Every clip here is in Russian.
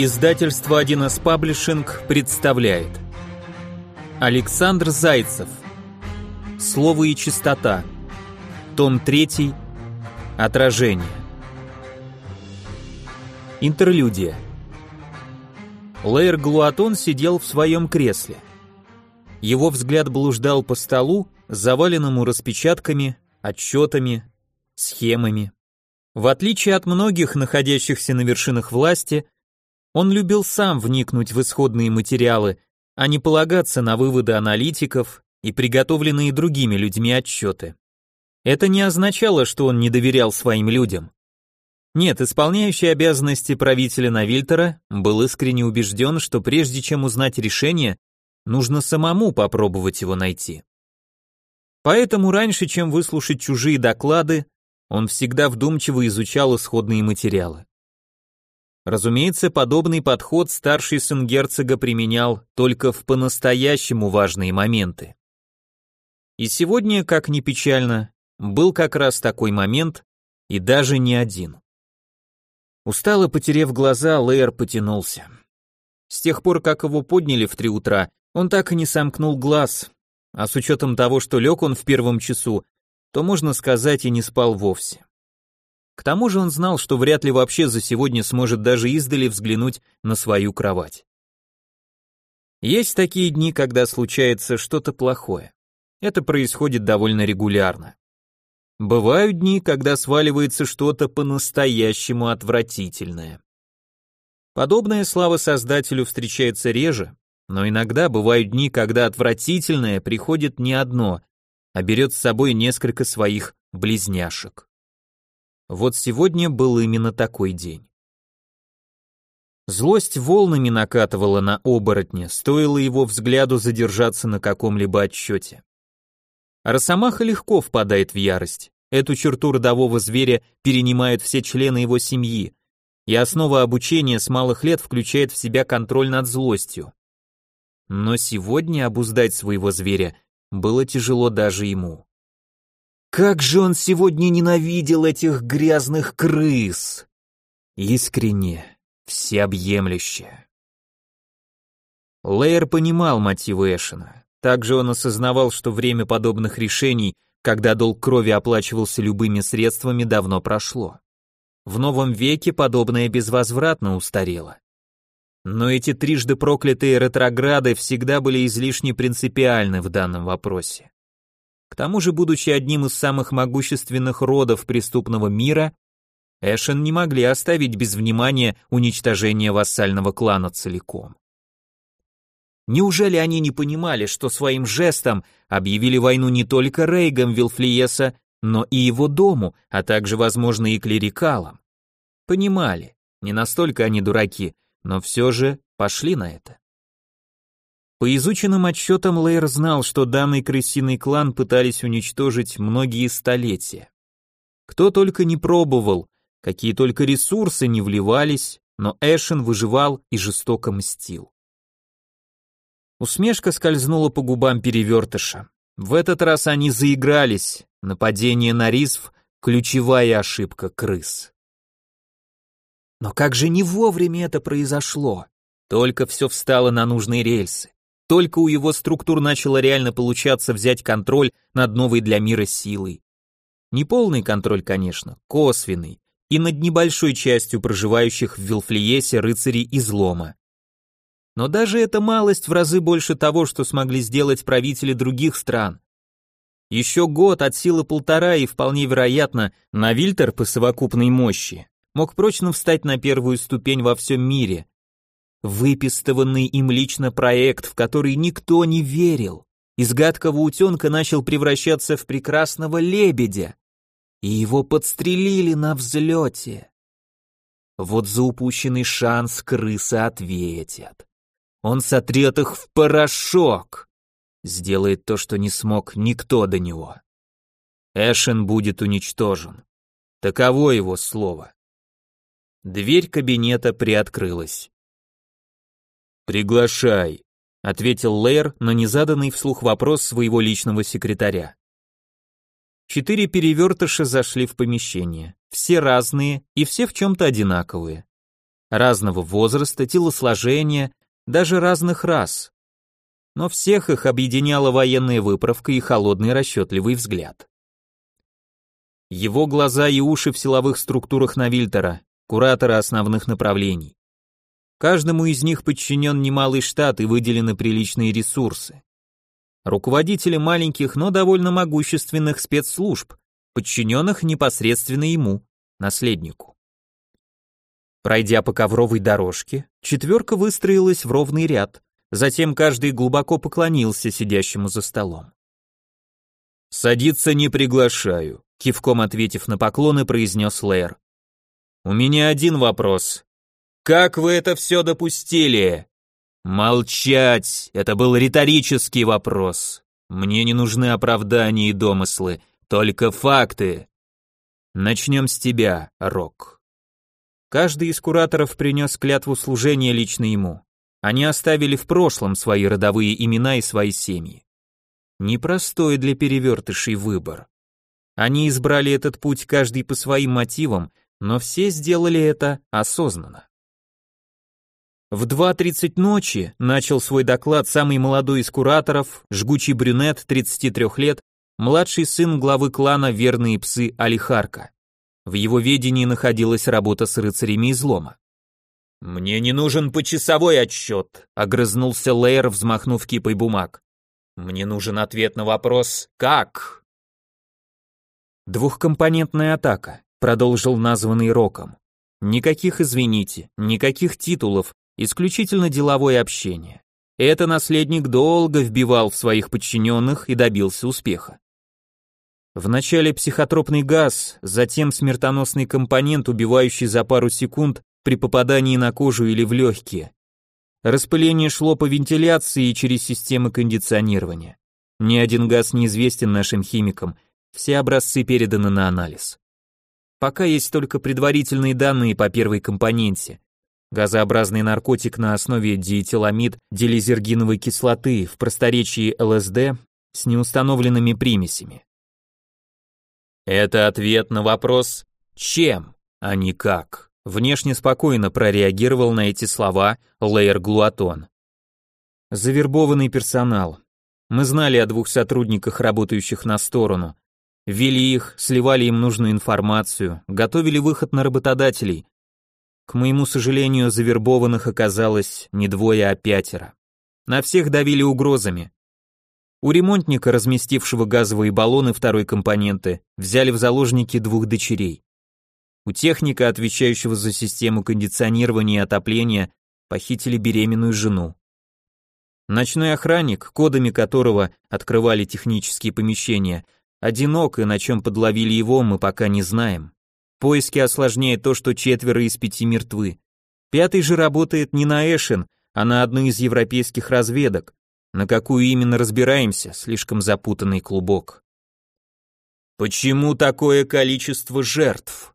Издательство 1С Паблишинг представляет. Александр Зайцев. Слово и чистота Том 3 Отражение Интерлюдия. Лейер Глуатон сидел в своем кресле. Его взгляд блуждал по столу, заваленному распечатками, отчетами, схемами. В отличие от многих, находящихся на вершинах власти, он любил сам вникнуть в исходные материалы, а не полагаться на выводы аналитиков и приготовленные другими людьми отчеты. Это не означало, что он не доверял своим людям. Нет, исполняющий обязанности правителя Навильтера был искренне убежден, что прежде чем узнать решение, нужно самому попробовать его найти. Поэтому раньше, чем выслушать чужие доклады, он всегда вдумчиво изучал исходные материалы. Разумеется, подобный подход старший сын герцога применял только в по-настоящему важные моменты. И сегодня, как ни печально, был как раз такой момент, и даже не один. Устало потерев глаза, Лейер потянулся. С тех пор, как его подняли в три утра, он так и не сомкнул глаз, а с учетом того, что лег он в первом часу, то, можно сказать, и не спал вовсе. К тому же он знал, что вряд ли вообще за сегодня сможет даже издали взглянуть на свою кровать. Есть такие дни, когда случается что-то плохое. Это происходит довольно регулярно. Бывают дни, когда сваливается что-то по-настоящему отвратительное. Подобная слава Создателю встречается реже, но иногда бывают дни, когда отвратительное приходит не одно, а берет с собой несколько своих близняшек. Вот сегодня был именно такой день. Злость волнами накатывала на оборотня, стоило его взгляду задержаться на каком-либо отчете. Росомаха легко впадает в ярость. Эту черту родового зверя перенимают все члены его семьи, и основа обучения с малых лет включает в себя контроль над злостью. Но сегодня обуздать своего зверя было тяжело даже ему. Как же он сегодня ненавидел этих грязных крыс! Искренне, всеобъемлюще. Лейер понимал мотивы Эшена. Также он осознавал, что время подобных решений, когда долг крови оплачивался любыми средствами, давно прошло. В новом веке подобное безвозвратно устарело. Но эти трижды проклятые ретрограды всегда были излишне принципиальны в данном вопросе. К тому же, будучи одним из самых могущественных родов преступного мира, Эшен не могли оставить без внимания уничтожение вассального клана целиком. Неужели они не понимали, что своим жестом объявили войну не только Рейгам Вилфлиеса, но и его дому, а также, возможно, и клерикалам? Понимали, не настолько они дураки, но все же пошли на это. По изученным отчетам Лейер знал, что данный крысиный клан пытались уничтожить многие столетия. Кто только не пробовал, какие только ресурсы не вливались, но Эшен выживал и жестоко мстил. Усмешка скользнула по губам перевертыша. В этот раз они заигрались. Нападение на Рисв — ключевая ошибка крыс. Но как же не вовремя это произошло? Только все встало на нужные рельсы. Только у его структур начало реально получаться взять контроль над новой для мира силой. Не полный контроль, конечно, косвенный, и над небольшой частью проживающих в Вилфлиесе рыцарей излома. Но даже эта малость в разы больше того, что смогли сделать правители других стран. Еще год от силы полтора и вполне вероятно, на Вильтер по совокупной мощи мог прочно встать на первую ступень во всем мире, Выпистыванный им лично проект, в который никто не верил. Из гадкого утенка начал превращаться в прекрасного лебедя. И его подстрелили на взлете. Вот за упущенный шанс крысы ответят. Он сотрет их в порошок. Сделает то, что не смог никто до него. Эшен будет уничтожен. Таково его слово. Дверь кабинета приоткрылась. «Приглашай», — ответил Лейер на незаданный вслух вопрос своего личного секретаря. Четыре перевертыша зашли в помещение, все разные и все в чем-то одинаковые. разного возраста, телосложения, даже разных рас. Но всех их объединяла военная выправка и холодный расчетливый взгляд. Его глаза и уши в силовых структурах Навильтера, куратора основных направлений. Каждому из них подчинен немалый штат и выделены приличные ресурсы. Руководители маленьких, но довольно могущественных спецслужб, подчиненных непосредственно ему, наследнику. Пройдя по ковровой дорожке, четверка выстроилась в ровный ряд, затем каждый глубоко поклонился сидящему за столом. «Садиться не приглашаю», — кивком ответив на поклоны, произнес Лэр. «У меня один вопрос. Как вы это все допустили?» «Молчать! Это был риторический вопрос. Мне не нужны оправдания и домыслы, только факты. Начнем с тебя, Рок». Каждый из кураторов принес клятву служения лично ему. Они оставили в прошлом свои родовые имена и свои семьи. Непростой для перевертышей выбор. Они избрали этот путь каждый по своим мотивам, но все сделали это осознанно. В 2.30 ночи начал свой доклад самый молодой из кураторов, жгучий брюнет, 33 лет, младший сын главы клана Верные псы Алихарка. В его ведении находилась работа с рыцарями излома. «Мне не нужен почасовой отчет», — огрызнулся Лейер, взмахнув кипой бумаг. «Мне нужен ответ на вопрос «как?». «Двухкомпонентная атака», — продолжил названный Роком. «Никаких «извините», никаких титулов, исключительно деловое общение. Это наследник долго вбивал в своих подчиненных и добился успеха. Вначале психотропный газ, затем смертоносный компонент, убивающий за пару секунд при попадании на кожу или в легкие. Распыление шло по вентиляции и через системы кондиционирования. Ни один газ не известен нашим химикам, все образцы переданы на анализ. Пока есть только предварительные данные по первой компоненте. Газообразный наркотик на основе диэтиламид делизергиновой кислоты в просторечии ЛСД с неустановленными примесями. Это ответ на вопрос «чем?», а не «как». Внешне спокойно прореагировал на эти слова Лейер Глуатон. Завербованный персонал. Мы знали о двух сотрудниках, работающих на сторону. Вели их, сливали им нужную информацию, готовили выход на работодателей. К моему сожалению, завербованных оказалось не двое, а пятеро. На всех давили угрозами. У ремонтника, разместившего газовые баллоны второй компоненты, взяли в заложники двух дочерей. У техника, отвечающего за систему кондиционирования и отопления, похитили беременную жену. Ночной охранник, кодами которого открывали технические помещения, одинок и на чем подловили его, мы пока не знаем. Поиски осложняет то, что четверо из пяти мертвы. Пятый же работает не на Эшен, а на одной из европейских разведок, на какую именно разбираемся, слишком запутанный клубок. Почему такое количество жертв?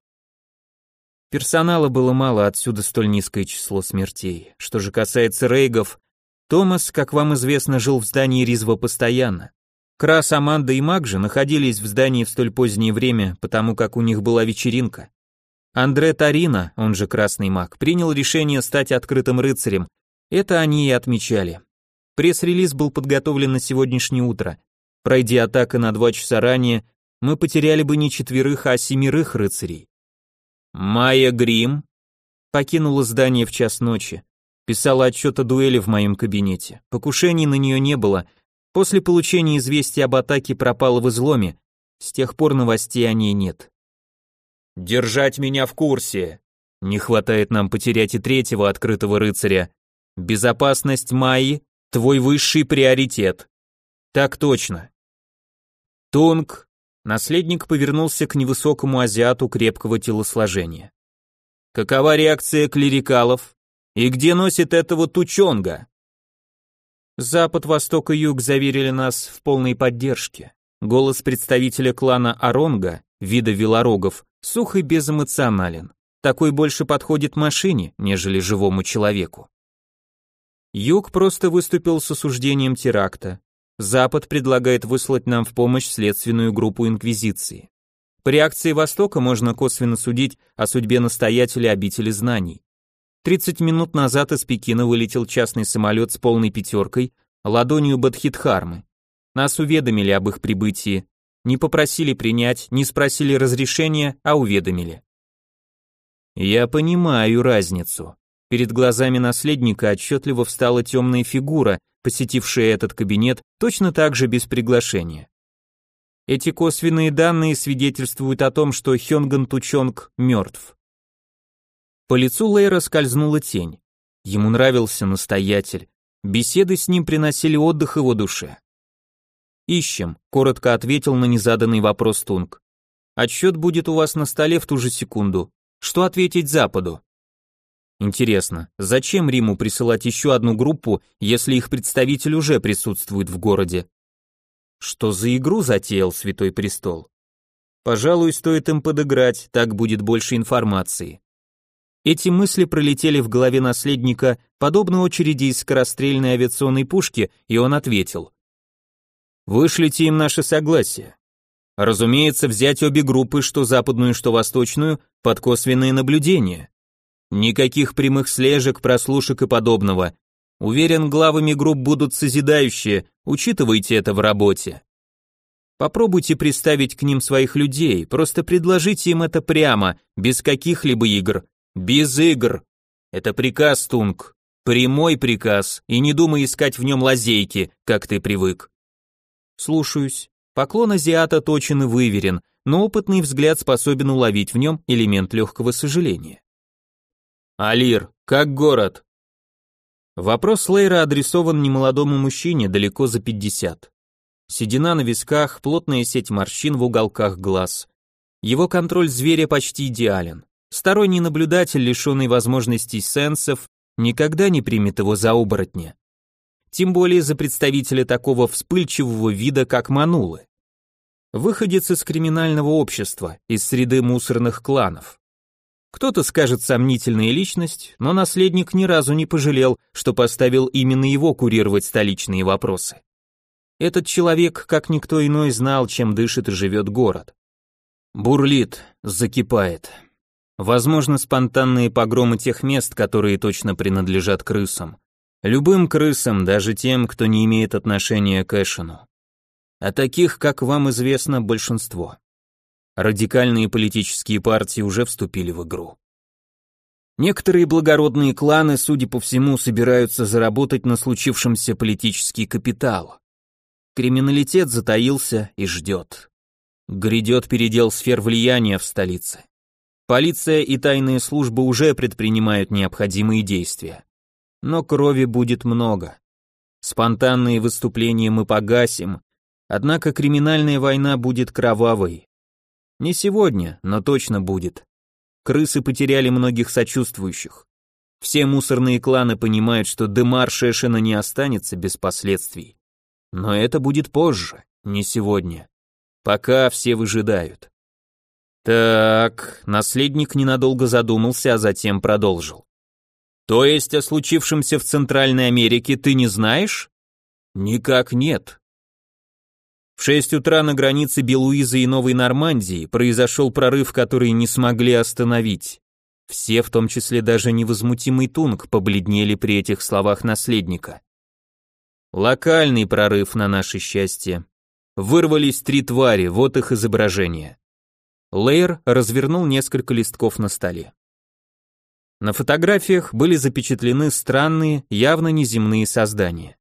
Персонала было мало, отсюда столь низкое число смертей. Что же касается рейгов, Томас, как вам известно, жил в здании Ризва постоянно. Крас, Аманда и Мак же находились в здании в столь позднее время, потому как у них была вечеринка. Андре Тарина, он же Красный Маг, принял решение стать открытым рыцарем. Это они и отмечали. Пресс-релиз был подготовлен на сегодняшнее утро. Пройдя атака на два часа ранее, мы потеряли бы не четверых, а семерых рыцарей. Майя Грим покинула здание в час ночи. Писала отчет о дуэли в моем кабинете. Покушений на нее не было. После получения известия об атаке пропала в изломе. С тех пор новостей о ней нет. Держать меня в курсе. Не хватает нам потерять и третьего открытого рыцаря. Безопасность Майи Твой высший приоритет. Так точно. Тунг. Наследник повернулся к невысокому азиату крепкого телосложения. Какова реакция клерикалов? И где носит этого тучонга? Запад, Восток и Юг заверили нас в полной поддержке. Голос представителя клана Аронга, вида велорогов, сух и безэмоционален. Такой больше подходит машине, нежели живому человеку. Юг просто выступил с осуждением теракта. Запад предлагает выслать нам в помощь следственную группу Инквизиции. По реакции Востока можно косвенно судить о судьбе настоятеля обители знаний. 30 минут назад из Пекина вылетел частный самолет с полной пятеркой, ладонью Бадхидхармы. Нас уведомили об их прибытии, не попросили принять, не спросили разрешения, а уведомили. Я понимаю разницу. Перед глазами наследника отчетливо встала темная фигура, посетившая этот кабинет точно так же без приглашения. Эти косвенные данные свидетельствуют о том, что Хёнган Тучонг мертв. По лицу Лейра скользнула тень. Ему нравился настоятель. Беседы с ним приносили отдых его душе. «Ищем», — коротко ответил на незаданный вопрос Тунг. «Отсчет будет у вас на столе в ту же секунду. Что ответить Западу?» Интересно, зачем Риму присылать еще одну группу, если их представитель уже присутствует в городе? Что за игру затеял Святой Престол? Пожалуй, стоит им подыграть, так будет больше информации. Эти мысли пролетели в голове наследника, подобно очереди из скорострельной авиационной пушки, и он ответил. Вышлите им наше согласие. Разумеется, взять обе группы, что западную, что восточную, под косвенное наблюдение. Никаких прямых слежек, прослушек и подобного. Уверен, главами групп будут созидающие, учитывайте это в работе. Попробуйте представить к ним своих людей, просто предложите им это прямо, без каких-либо игр. Без игр. Это приказ, Тунг. Прямой приказ, и не думай искать в нем лазейки, как ты привык. Слушаюсь. Поклон азиата точен и выверен, но опытный взгляд способен уловить в нем элемент легкого сожаления. «Алир, как город?» Вопрос Лейра адресован немолодому мужчине далеко за 50. Седина на висках, плотная сеть морщин в уголках глаз. Его контроль зверя почти идеален. Сторонний наблюдатель, лишенный возможностей сенсов, никогда не примет его за оборотня тем более за представителя такого вспыльчивого вида, как Манулы. Выходец из криминального общества, из среды мусорных кланов. Кто-то скажет сомнительная личность, но наследник ни разу не пожалел, что поставил именно его курировать столичные вопросы. Этот человек, как никто иной, знал, чем дышит и живет город. Бурлит, закипает. Возможно, спонтанные погромы тех мест, которые точно принадлежат крысам. Любым крысам, даже тем, кто не имеет отношения к Эшену. А таких, как вам известно, большинство. Радикальные политические партии уже вступили в игру. Некоторые благородные кланы, судя по всему, собираются заработать на случившемся политический капитал. Криминалитет затаился и ждет. Грядет передел сфер влияния в столице. Полиция и тайные службы уже предпринимают необходимые действия но крови будет много. Спонтанные выступления мы погасим, однако криминальная война будет кровавой. Не сегодня, но точно будет. Крысы потеряли многих сочувствующих. Все мусорные кланы понимают, что Демар Шешина не останется без последствий. Но это будет позже, не сегодня. Пока все выжидают. Так, наследник ненадолго задумался, а затем продолжил. То есть о случившемся в Центральной Америке ты не знаешь? Никак нет. В 6 утра на границе Белуизы и Новой Нормандии произошел прорыв, который не смогли остановить. Все, в том числе даже невозмутимый Тунг, побледнели при этих словах наследника. Локальный прорыв на наше счастье. Вырвались три твари, вот их изображение. Лейер развернул несколько листков на столе. На фотографиях были запечатлены странные, явно неземные создания.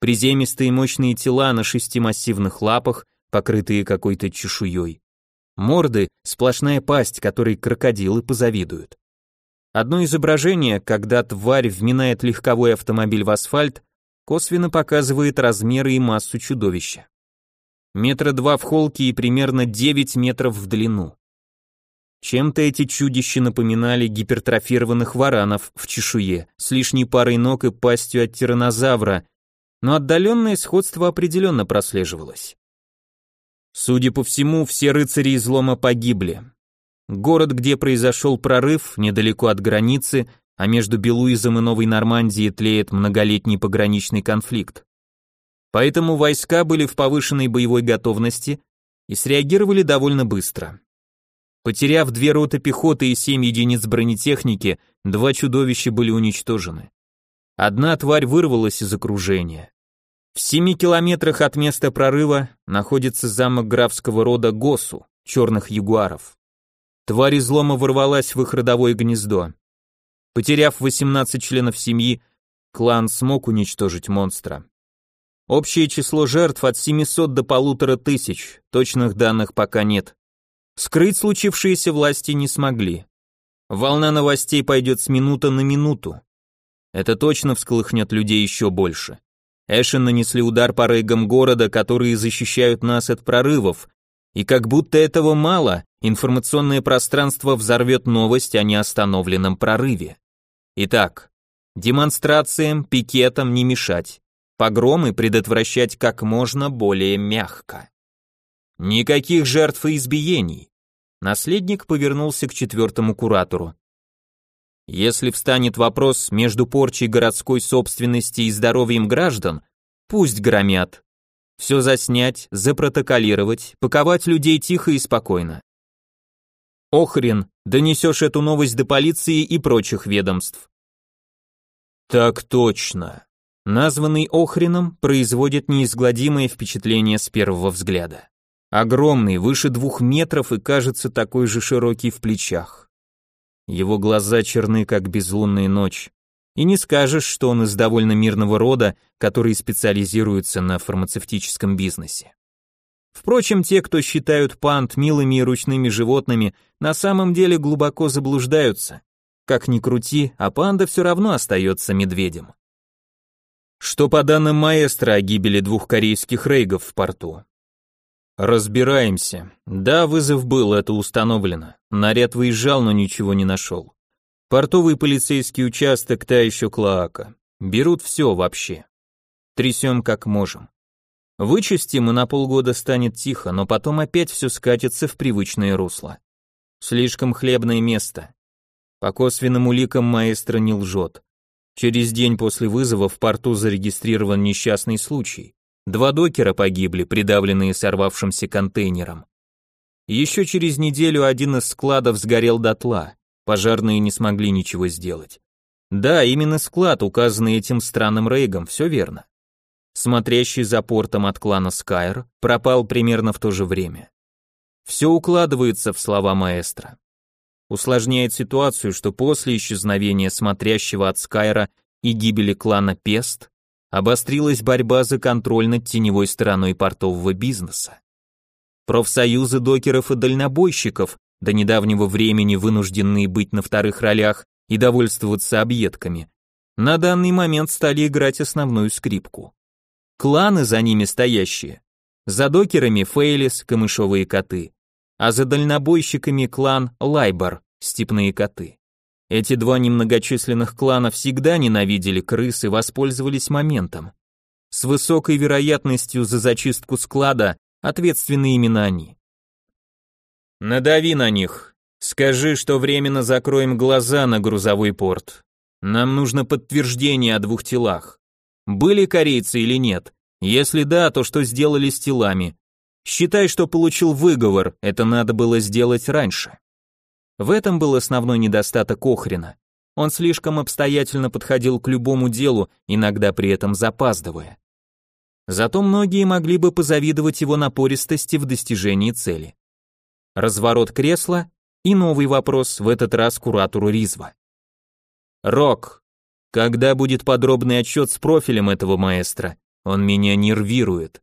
Приземистые мощные тела на шести массивных лапах, покрытые какой-то чешуей. Морды — сплошная пасть, которой крокодилы позавидуют. Одно изображение, когда тварь вминает легковой автомобиль в асфальт, косвенно показывает размеры и массу чудовища. Метра два в холке и примерно 9 метров в длину. Чем-то эти чудища напоминали гипертрофированных варанов в чешуе, с лишней парой ног и пастью от тиранозавра, но отдаленное сходство определенно прослеживалось. Судя по всему, все рыцари излома погибли. Город, где произошел прорыв, недалеко от границы, а между Белуизом и Новой Нормандией тлеет многолетний пограничный конфликт. Поэтому войска были в повышенной боевой готовности и среагировали довольно быстро. Потеряв две роты пехоты и семь единиц бронетехники, два чудовища были уничтожены. Одна тварь вырвалась из окружения. В семи километрах от места прорыва находится замок графского рода Госу, черных ягуаров. Тварь излома ворвалась в их родовое гнездо. Потеряв 18 членов семьи, клан смог уничтожить монстра. Общее число жертв от 700 до полутора тысяч, точных данных пока нет. Скрыть случившееся власти не смогли. Волна новостей пойдет с минуты на минуту. Это точно всколыхнет людей еще больше. Эшен нанесли удар по рейгам города, которые защищают нас от прорывов, и как будто этого мало, информационное пространство взорвет новость о неостановленном прорыве. Итак, демонстрациям, пикетам не мешать, погромы предотвращать как можно более мягко. Никаких жертв и избиений. Наследник повернулся к четвертому куратору. Если встанет вопрос между порчей городской собственности и здоровьем граждан, пусть громят. Все заснять, запротоколировать, паковать людей тихо и спокойно. Охрен, донесешь эту новость до полиции и прочих ведомств. Так точно. Названный Охреном производит неизгладимое впечатление с первого взгляда. Огромный, выше двух метров и кажется такой же широкий в плечах. Его глаза черны, как безлунная ночь. И не скажешь, что он из довольно мирного рода, который специализируется на фармацевтическом бизнесе. Впрочем, те, кто считают панд милыми и ручными животными, на самом деле глубоко заблуждаются. Как ни крути, а панда все равно остается медведем. Что по данным маэстро о гибели двух корейских рейгов в порту? Разбираемся. Да, вызов был, это установлено. Наряд выезжал, но ничего не нашел. Портовый полицейский участок, та еще клоака. Берут все вообще. Трясем как можем. Вычистим, и на полгода станет тихо, но потом опять все скатится в привычное русло. Слишком хлебное место. По косвенным уликам маэстро не лжет. Через день после вызова в порту зарегистрирован несчастный случай. Два докера погибли, придавленные сорвавшимся контейнером. Еще через неделю один из складов сгорел дотла. Пожарные не смогли ничего сделать. Да, именно склад, указанный этим странным рейгом, все верно. Смотрящий за портом от клана Скайр пропал примерно в то же время. Все укладывается в слова маэстро. Усложняет ситуацию, что после исчезновения смотрящего от Скайра и гибели клана Пест обострилась борьба за контроль над теневой стороной портового бизнеса. Профсоюзы докеров и дальнобойщиков, до недавнего времени вынужденные быть на вторых ролях и довольствоваться объедками, на данный момент стали играть основную скрипку. Кланы за ними стоящие. За докерами Фейлис, камышовые коты, а за дальнобойщиками клан Лайбор, степные коты. Эти два немногочисленных клана всегда ненавидели крыс и воспользовались моментом. С высокой вероятностью за зачистку склада ответственны именно они. Надави на них. Скажи, что временно закроем глаза на грузовой порт. Нам нужно подтверждение о двух телах. Были корейцы или нет? Если да, то что сделали с телами? Считай, что получил выговор, это надо было сделать раньше. В этом был основной недостаток Охрина. Он слишком обстоятельно подходил к любому делу, иногда при этом запаздывая. Зато многие могли бы позавидовать его напористости в достижении цели. Разворот кресла и новый вопрос, в этот раз куратору Ризва. Рок, когда будет подробный отчет с профилем этого маэстро? Он меня нервирует.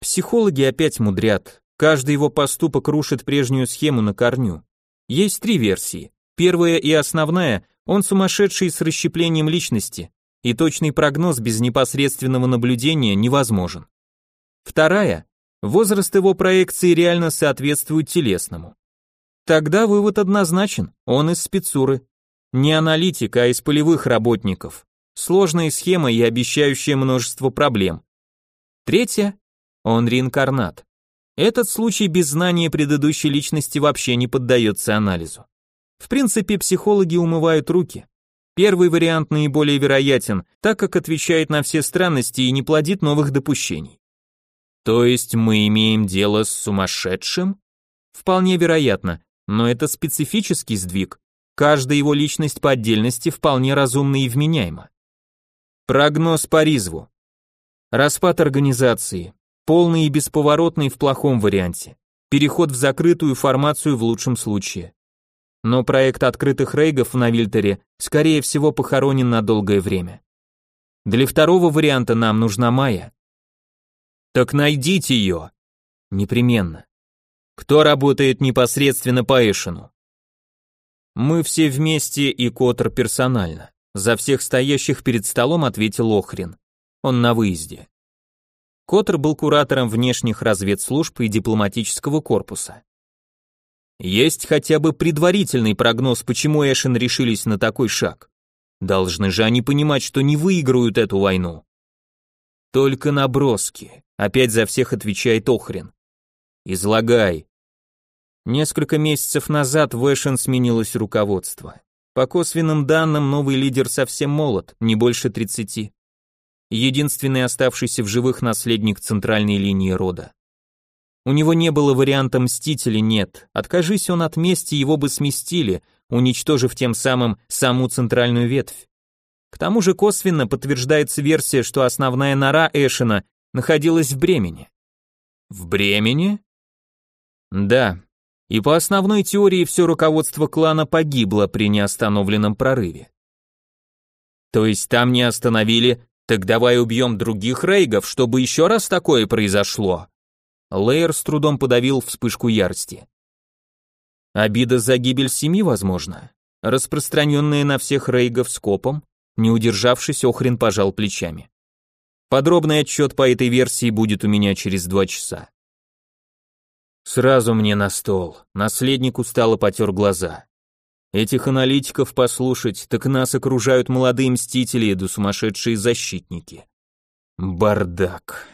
Психологи опять мудрят. Каждый его поступок рушит прежнюю схему на корню. Есть три версии. Первая и основная, он сумасшедший с расщеплением личности, и точный прогноз без непосредственного наблюдения невозможен. Вторая, возраст его проекции реально соответствует телесному. Тогда вывод однозначен, он из спецуры. Не аналитик, а из полевых работников. Сложная схема и обещающая множество проблем. Третья, он реинкарнат. Этот случай без знания предыдущей личности вообще не поддается анализу. В принципе, психологи умывают руки. Первый вариант наиболее вероятен, так как отвечает на все странности и не плодит новых допущений. То есть мы имеем дело с сумасшедшим? Вполне вероятно, но это специфический сдвиг. Каждая его личность по отдельности вполне разумна и вменяема. Прогноз по Ризву. Распад организации. Полный и бесповоротный в плохом варианте. Переход в закрытую формацию в лучшем случае. Но проект открытых рейгов на Вильтере, скорее всего, похоронен на долгое время. Для второго варианта нам нужна Майя. Так найдите ее. Непременно. Кто работает непосредственно по Эшину? Мы все вместе и Котор персонально. За всех стоящих перед столом ответил Охрин. Он на выезде. Котор был куратором внешних разведслужб и дипломатического корпуса. Есть хотя бы предварительный прогноз, почему Эшен решились на такой шаг. Должны же они понимать, что не выиграют эту войну. Только наброски. Опять за всех отвечает Охрин. Излагай. Несколько месяцев назад в Эшен сменилось руководство. По косвенным данным, новый лидер совсем молод, не больше 30. Единственный оставшийся в живых наследник центральной линии рода. У него не было варианта мстителя, нет. Откажись он от мести, его бы сместили, уничтожив тем самым саму центральную ветвь. К тому же косвенно подтверждается версия, что основная нора Эшена находилась в Бремени. В Бремени? Да, и по основной теории все руководство клана погибло при неостановленном прорыве. То есть там не остановили, так давай убьем других рейгов, чтобы еще раз такое произошло. Лейер с трудом подавил вспышку ярости. Обида за гибель семьи, возможно, распространенная на всех рейгов скопом, не удержавшись, Охрен пожал плечами. Подробный отчет по этой версии будет у меня через два часа. Сразу мне на стол. Наследник устало потер глаза. Этих аналитиков послушать, так нас окружают молодые мстители да сумасшедшие защитники. Бардак.